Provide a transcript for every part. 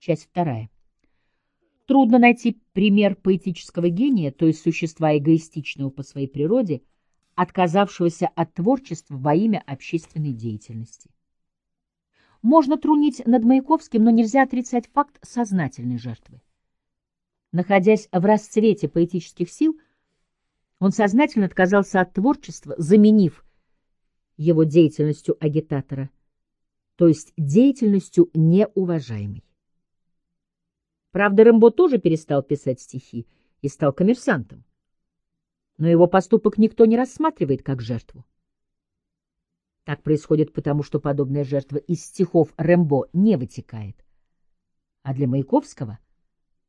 Часть вторая. Трудно найти пример поэтического гения, то есть существа эгоистичного по своей природе, отказавшегося от творчества во имя общественной деятельности. Можно трунить над Маяковским, но нельзя отрицать факт сознательной жертвы. Находясь в расцвете поэтических сил, он сознательно отказался от творчества, заменив его деятельностью агитатора, то есть деятельностью неуважаемой. Правда, Рэмбо тоже перестал писать стихи и стал коммерсантом. Но его поступок никто не рассматривает как жертву. Так происходит потому, что подобная жертва из стихов Рэмбо не вытекает. А для Маяковского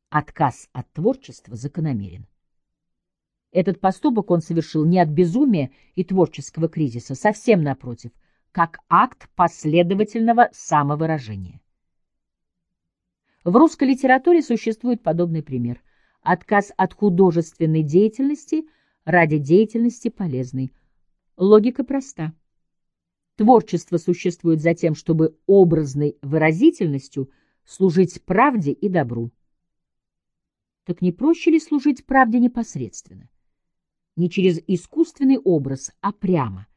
отказ от творчества закономерен. Этот поступок он совершил не от безумия и творческого кризиса, совсем напротив, как акт последовательного самовыражения. В русской литературе существует подобный пример. Отказ от художественной деятельности ради деятельности полезной. Логика проста. Творчество существует за тем, чтобы образной выразительностью служить правде и добру. Так не проще ли служить правде непосредственно? Не через искусственный образ, а прямо,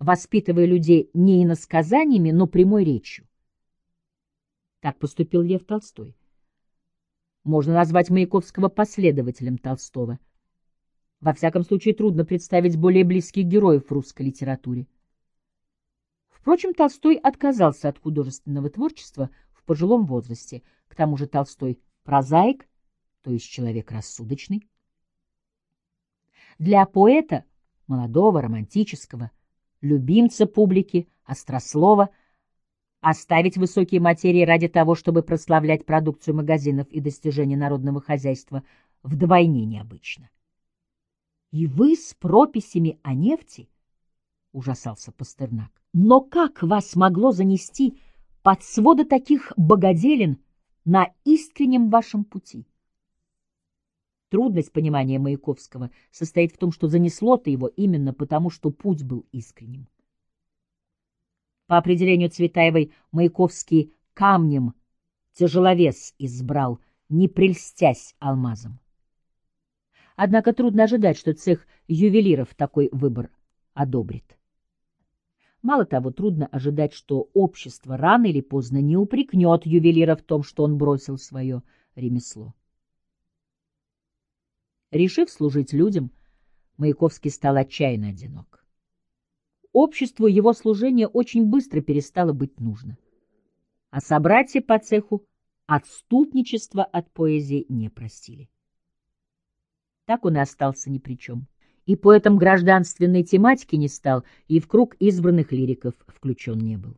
воспитывая людей не иносказаниями, но прямой речью. Так поступил Лев Толстой. Можно назвать Маяковского последователем Толстого. Во всяком случае, трудно представить более близких героев в русской литературе. Впрочем, Толстой отказался от художественного творчества в пожилом возрасте. К тому же Толстой — прозаик, то есть человек рассудочный. Для поэта, молодого, романтического, любимца публики, острослова — Оставить высокие материи ради того, чтобы прославлять продукцию магазинов и достижения народного хозяйства, вдвойне необычно. — И вы с прописями о нефти? — ужасался Пастернак. — Но как вас могло занести под своды таких богоделин на искреннем вашем пути? Трудность понимания Маяковского состоит в том, что занесло-то его именно потому, что путь был искренним. По определению Цветаевой, Маяковский камнем тяжеловес избрал, не прельстясь алмазом. Однако трудно ожидать, что цех ювелиров такой выбор одобрит. Мало того, трудно ожидать, что общество рано или поздно не упрекнет ювелира в том, что он бросил свое ремесло. Решив служить людям, Маяковский стал отчаянно одинок обществу его служение очень быстро перестало быть нужно. А собратья по цеху отступничество от поэзии не простили. Так он и остался ни при чем. И поэтом гражданственной тематики не стал, и в круг избранных лириков включен не был.